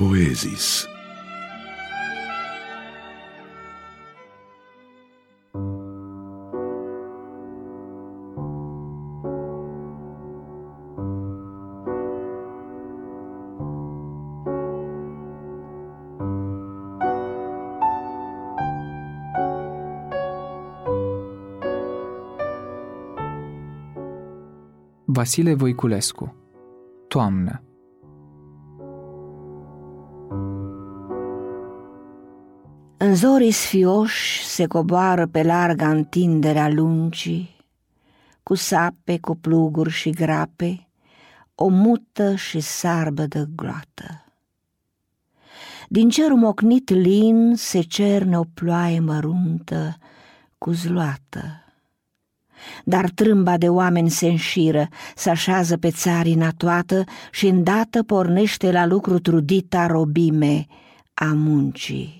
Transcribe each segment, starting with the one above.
Poezis. Vasile Voiculescu Toamnă În zorii sfioși se coboară pe larga întindere a lungii, Cu sape, cu pluguri și grape, o mută și sarbădă gloată. Din cerul mocnit lin se cerne o ploaie măruntă cu zloată dar trâmba de oameni se înșiră, se așează pe țarina toată și îndată pornește la lucru trudita robime a muncii.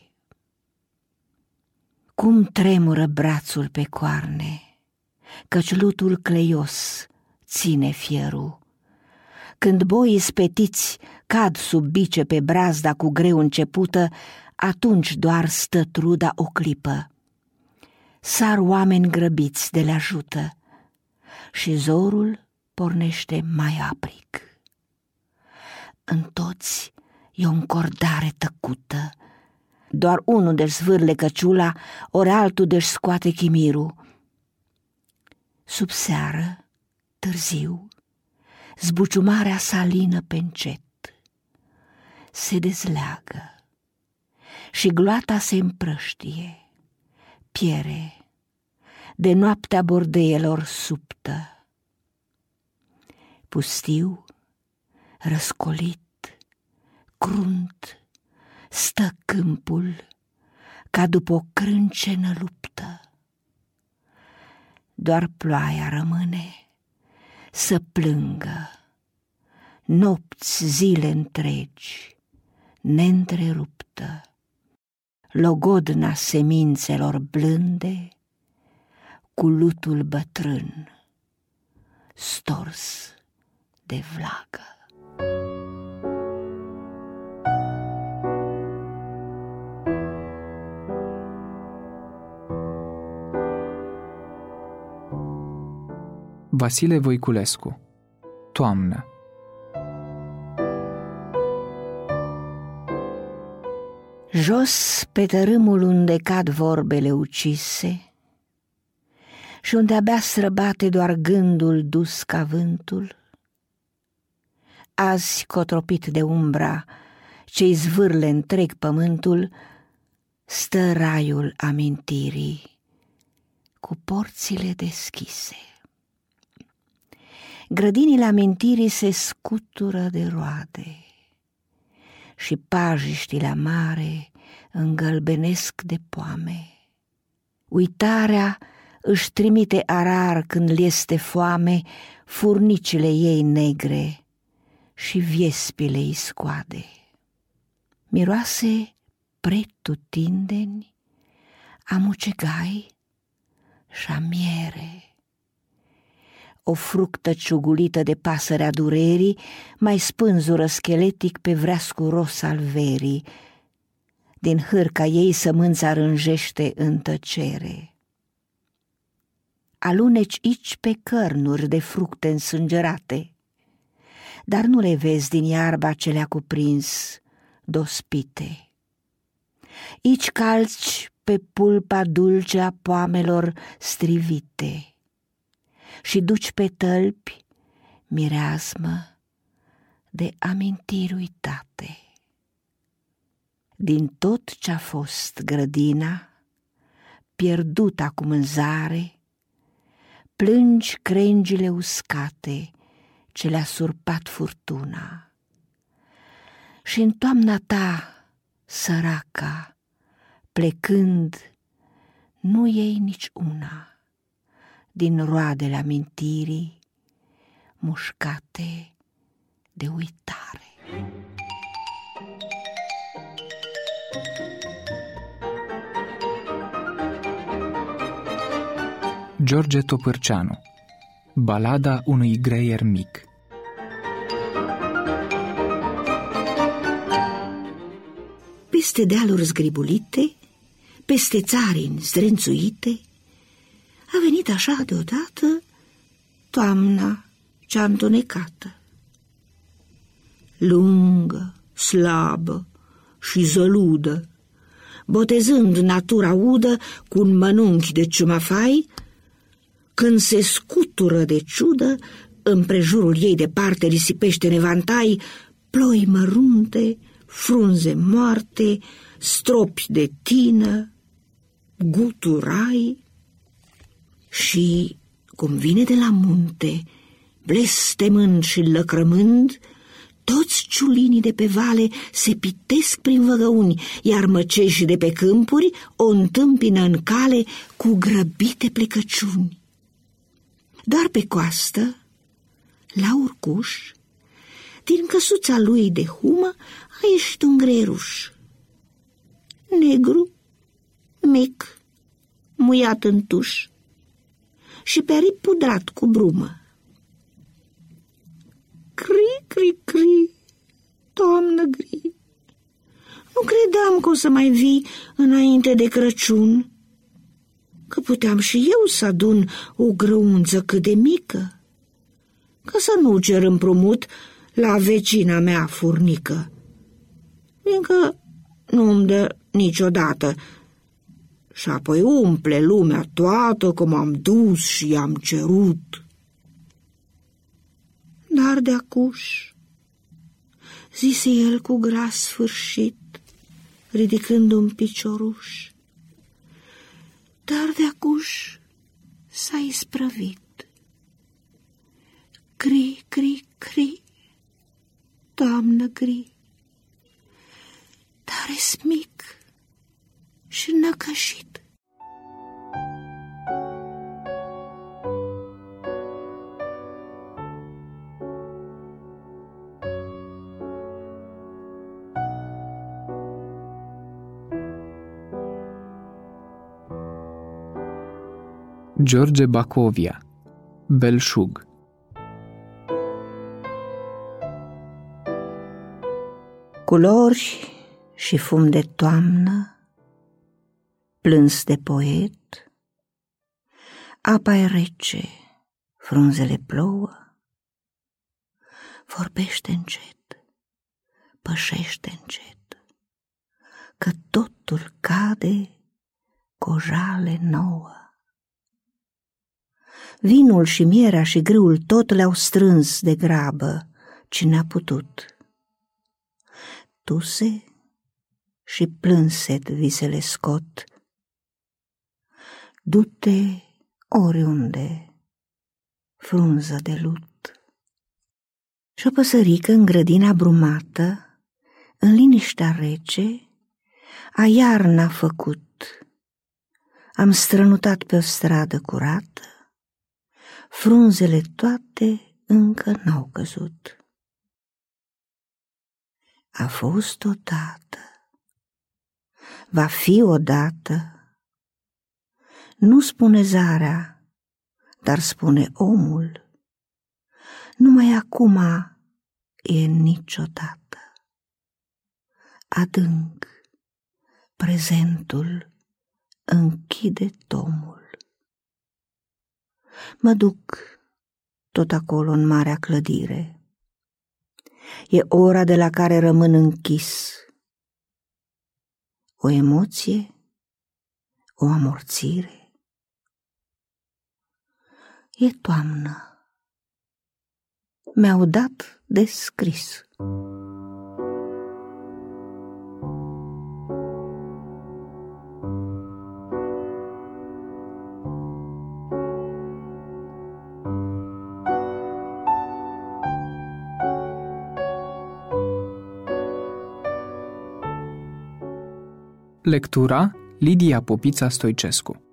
Cum tremură brațul pe coarne, căci lutul cleios ține fierul. Când boii spetiți cad sub bice pe brazda cu greu începută, atunci doar stă truda o clipă sar oameni grăbiți de le ajută și zorul pornește mai apric. În toți e o încordare tăcută, doar unul de zvârle căciula, ori altul de scoate chimirul. Sub seară, târziu, zbuciumarea salină pe încet, se dezleagă și gloata se împrăștie piere de noaptea bordeielor subtă. Pustiu, răscolit, crunt, stă câmpul ca după o crâncenă luptă. Doar ploaia rămâne să plângă, nopți, zile întregi, neîntreruptă logodna semințelor blânde cu lutul bătrân, stors de vlagă. Vasile Voiculescu Toamnă Jos pe tărâmul unde cad vorbele ucise și unde abia străbate doar gândul dus ca vântul, azi cotropit de umbra ce zvârle întreg pământul, stă raiul amintirii cu porțile deschise. Grădinile amintirii se scutură de roade și pajiștile amare îngălbenesc de poame. Uitarea își trimite arar când li este foame furnicile ei negre și viespile îi scoade. Miroase pretutindeni a mucegai și a miere o fructă ciugulită de pasărea durerii, mai spânzură scheletic pe vreascu ros al verii. Din hârca ei sămânța rânjește în tăcere. Aluneci aici pe cărnuri de fructe însângerate, dar nu le vezi din iarba ce le-a cuprins dospite. Ici calci pe pulpa dulce a poamelor strivite și duci pe tălpi mireasmă de amintiri uitate. Din tot ce-a fost grădina, pierdut acum în zare, plângi crengile uscate ce le-a surpat furtuna. Și în toamna ta, săraca, plecând, nu iei nici una din roadele amintirii mușcate de uitare. George Topârceanu Balada unui greier mic peste dealuri zgribulite, peste țarini zdrențuite, a venit așa deodată toamna cea întunecată. Lungă, slabă și zăludă, botezând natura udă cu un mănunchi de ciumafai, când se scutură de ciudă, împrejurul ei departe risipește nevantai, ploi mărunte, frunze moarte, stropi de tină, guturai și, cum vine de la munte, blestemând și lăcrămând, toți ciulinii de pe vale se pitesc prin văgăuni, iar măceșii de pe câmpuri o întâmpină în cale cu grăbite plecăciuni. Dar pe coastă, la urcuș, din căsuța lui de humă a ieșit un greruș. Negru, mic, muiat în tuș și pe pudrat cu brumă. Cri, cri, cri, toamnă gri, nu credeam că o să mai vii înainte de Crăciun, că puteam și eu să adun o grăunță cât de mică, că să nu cer împrumut la vecina mea furnică, fiindcă nu-mi dă niciodată și apoi umple lumea toată cum am dus și am cerut. Dar de acuș, zise el cu gras sfârșit, ridicând un picioruș, dar de acuș s-a isprăvit. Cri, cri, cri, toamnă gri, dar e mic și năcășit. George Bacovia Belșug Culori și fum de toamnă, plâns de poet, apa e rece, frunzele plouă, vorbește încet, pășește încet, că totul cade cu o jale nouă. Vinul și mierea și grâul tot le-au strâns de grabă cine a putut. Tuse și plânset visele scot. Du-te oriunde, frunză de lut. Și o păsărică în grădina brumată, în liniștea rece, a iarna făcut. Am strănutat pe o stradă curată, frunzele toate încă n-au căzut. A fost odată, va fi odată, nu spune zarea, dar spune omul, numai acum e niciodată. Adânc, prezentul închide tomul. Mă duc tot acolo în marea clădire. E ora de la care rămân închis. O emoție, o amorțire. E toamnă. Mi-au dat de scris. Lectura Lidia Popița Stoicescu